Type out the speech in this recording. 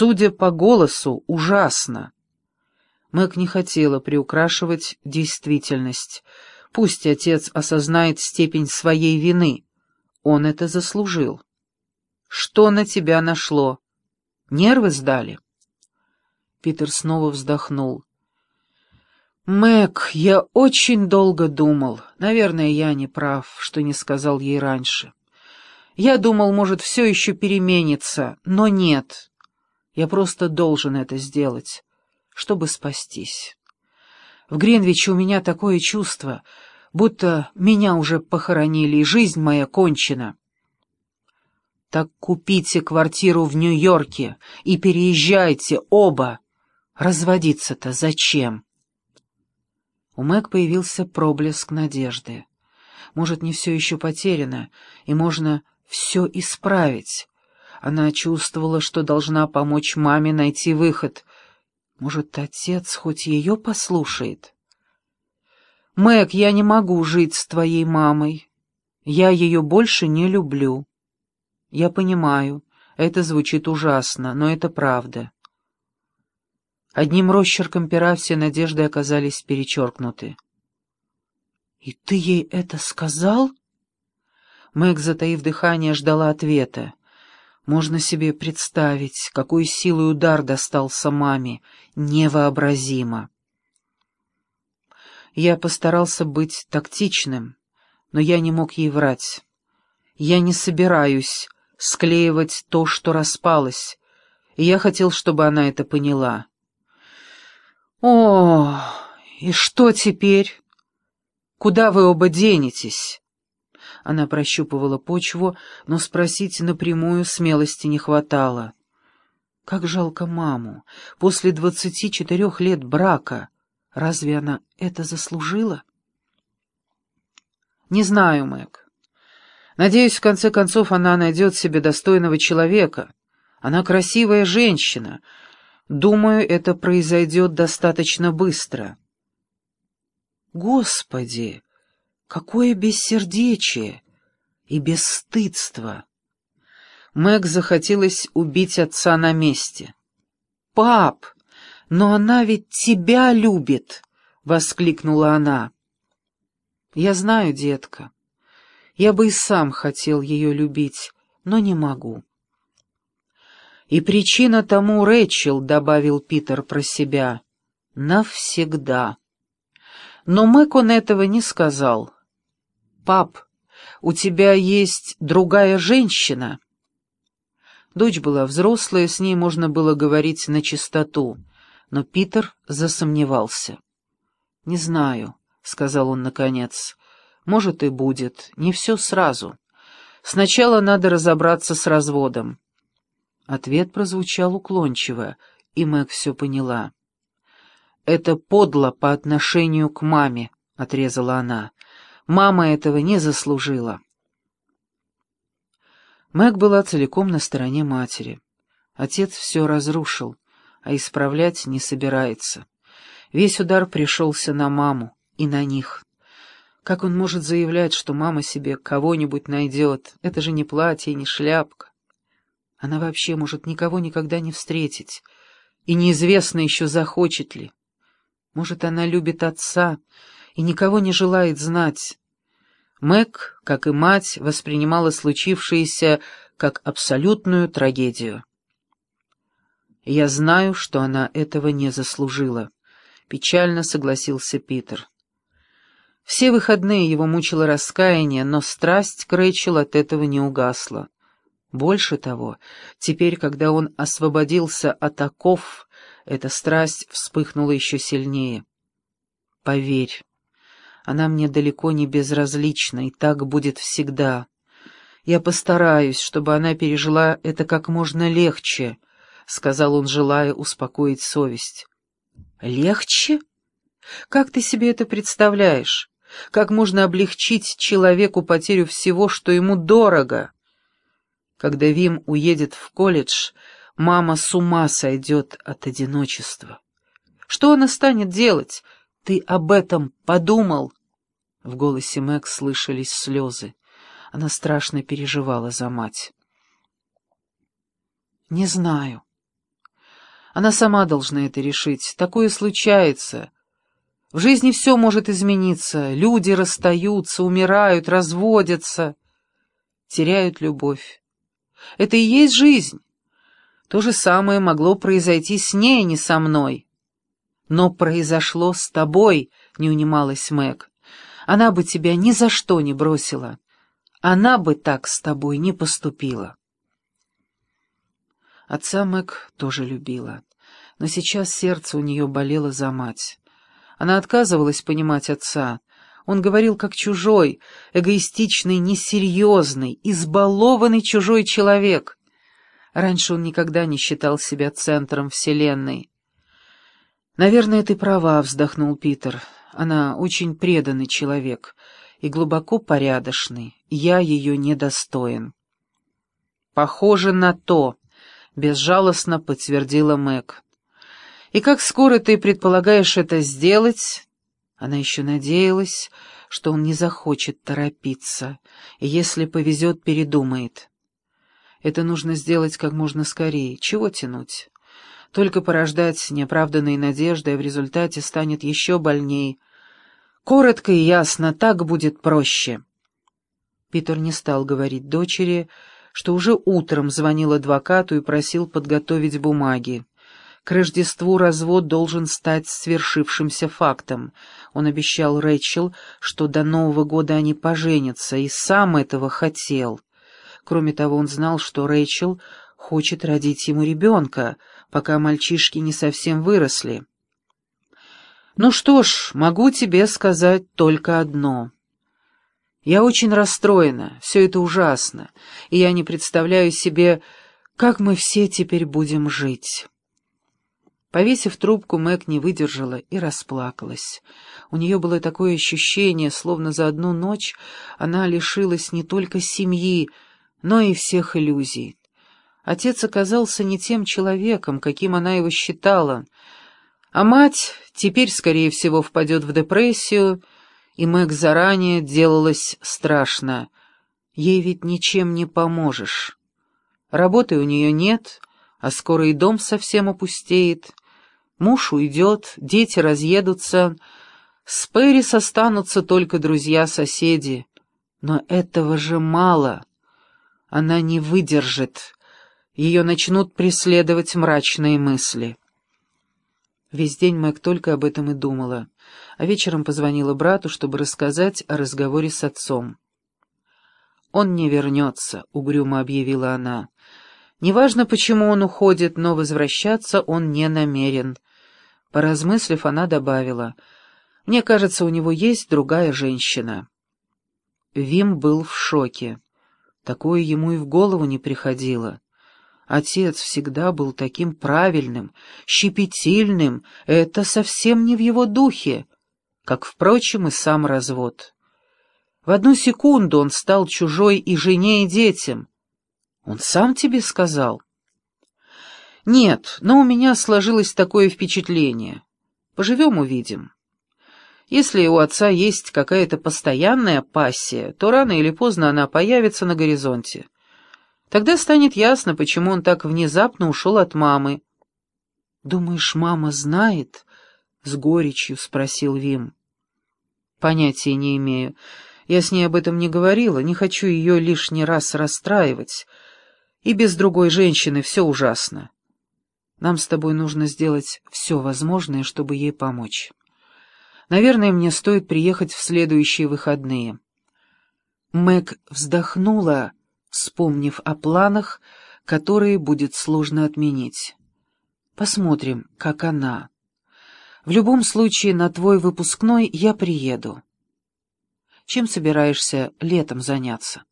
Судя по голосу, ужасно. Мэг не хотела приукрашивать действительность. Пусть отец осознает степень своей вины. Он это заслужил. Что на тебя нашло? Нервы сдали? Питер снова вздохнул. «Мэг, я очень долго думал. Наверное, я не прав, что не сказал ей раньше. Я думал, может, все еще переменится, но нет. Я просто должен это сделать, чтобы спастись. В Гринвиче у меня такое чувство, будто меня уже похоронили, и жизнь моя кончена. Так купите квартиру в Нью-Йорке и переезжайте оба. Разводиться-то зачем?» У Мэг появился проблеск надежды. Может, не все еще потеряно, и можно все исправить. Она чувствовала, что должна помочь маме найти выход. Может, отец хоть ее послушает? «Мэг, я не могу жить с твоей мамой. Я ее больше не люблю». «Я понимаю, это звучит ужасно, но это правда». Одним росчерком пера все надежды оказались перечеркнуты. «И ты ей это сказал?» Мэг, затаив дыхание, ждала ответа. Можно себе представить, какой силой удар достался маме. Невообразимо. Я постарался быть тактичным, но я не мог ей врать. Я не собираюсь склеивать то, что распалось, и я хотел, чтобы она это поняла. «О, и что теперь? Куда вы оба денетесь?» Она прощупывала почву, но спросить напрямую смелости не хватало. Как жалко маму. После двадцати четырех лет брака. Разве она это заслужила? Не знаю, Мэг. Надеюсь, в конце концов, она найдет себе достойного человека. Она красивая женщина, Думаю, это произойдет достаточно быстро. Господи, какое бессердечие и бесстыдство! Мэг захотелось убить отца на месте. «Пап, но она ведь тебя любит!» — воскликнула она. «Я знаю, детка. Я бы и сам хотел ее любить, но не могу». «И причина тому Рэчел», — добавил Питер про себя, — «навсегда». Но Мэг он этого не сказал. «Пап, у тебя есть другая женщина?» Дочь была взрослая, с ней можно было говорить на чистоту, но Питер засомневался. «Не знаю», — сказал он наконец. «Может, и будет. Не все сразу. Сначала надо разобраться с разводом. Ответ прозвучал уклончиво, и Мэг все поняла. «Это подло по отношению к маме», — отрезала она. «Мама этого не заслужила». Мэг была целиком на стороне матери. Отец все разрушил, а исправлять не собирается. Весь удар пришелся на маму и на них. Как он может заявлять, что мама себе кого-нибудь найдет? Это же не платье не шляпка. Она вообще может никого никогда не встретить, и неизвестно еще, захочет ли. Может, она любит отца и никого не желает знать. Мэг, как и мать, воспринимала случившееся как абсолютную трагедию. «Я знаю, что она этого не заслужила», — печально согласился Питер. Все выходные его мучило раскаяние, но страсть к Рэйчел от этого не угасла. Больше того, теперь, когда он освободился от оков, эта страсть вспыхнула еще сильнее. «Поверь, она мне далеко не безразлична, и так будет всегда. Я постараюсь, чтобы она пережила это как можно легче», — сказал он, желая успокоить совесть. «Легче? Как ты себе это представляешь? Как можно облегчить человеку потерю всего, что ему дорого?» Когда Вим уедет в колледж, мама с ума сойдет от одиночества. Что она станет делать? Ты об этом подумал?» В голосе Мэг слышались слезы. Она страшно переживала за мать. «Не знаю. Она сама должна это решить. Такое случается. В жизни все может измениться. Люди расстаются, умирают, разводятся, теряют любовь. Это и есть жизнь. То же самое могло произойти с ней, а не со мной. Но произошло с тобой, не унималась Мэг. Она бы тебя ни за что не бросила. Она бы так с тобой не поступила. Отца Мэг тоже любила, но сейчас сердце у нее болело за мать. Она отказывалась понимать отца. Он говорил как чужой, эгоистичный, несерьезный, избалованный чужой человек. Раньше он никогда не считал себя центром Вселенной. «Наверное, ты права», — вздохнул Питер. «Она очень преданный человек и глубоко порядочный. Я ее недостоин». «Похоже на то», — безжалостно подтвердила Мэг. «И как скоро ты предполагаешь это сделать?» Она еще надеялась, что он не захочет торопиться, и если повезет, передумает. Это нужно сделать как можно скорее. Чего тянуть? Только порождать неоправданные надежды, а в результате станет еще больней. Коротко и ясно, так будет проще. Питер не стал говорить дочери, что уже утром звонил адвокату и просил подготовить бумаги. К Рождеству развод должен стать свершившимся фактом. Он обещал Рэйчел, что до Нового года они поженятся, и сам этого хотел. Кроме того, он знал, что Рэйчел хочет родить ему ребенка, пока мальчишки не совсем выросли. «Ну что ж, могу тебе сказать только одно». Я очень расстроена, все это ужасно, и я не представляю себе, как мы все теперь будем жить. Повесив трубку, Мэг не выдержала и расплакалась. У нее было такое ощущение, словно за одну ночь она лишилась не только семьи, но и всех иллюзий. Отец оказался не тем человеком, каким она его считала, а мать теперь, скорее всего, впадет в депрессию, и Мэг заранее делалось страшно. Ей ведь ничем не поможешь. Работы у нее нет, а скоро и дом совсем опустеет. Муж уйдет, дети разъедутся, с Пэрис останутся только друзья-соседи. Но этого же мало. Она не выдержит. Ее начнут преследовать мрачные мысли. Весь день Мэг только об этом и думала, а вечером позвонила брату, чтобы рассказать о разговоре с отцом. «Он не вернется», — угрюмо объявила она. «Неважно, почему он уходит, но возвращаться он не намерен». Поразмыслив, она добавила, «Мне кажется, у него есть другая женщина». Вим был в шоке. Такое ему и в голову не приходило. Отец всегда был таким правильным, щепетильным, это совсем не в его духе, как, впрочем, и сам развод. В одну секунду он стал чужой и жене, и детям. Он сам тебе сказал? Нет, но у меня сложилось такое впечатление. Поживем — увидим. Если у отца есть какая-то постоянная пассия, то рано или поздно она появится на горизонте. Тогда станет ясно, почему он так внезапно ушел от мамы. «Думаешь, мама знает?» — с горечью спросил Вим. «Понятия не имею. Я с ней об этом не говорила, не хочу ее лишний раз расстраивать. И без другой женщины все ужасно. Нам с тобой нужно сделать все возможное, чтобы ей помочь». Наверное, мне стоит приехать в следующие выходные». Мэг вздохнула, вспомнив о планах, которые будет сложно отменить. «Посмотрим, как она. В любом случае, на твой выпускной я приеду. Чем собираешься летом заняться?»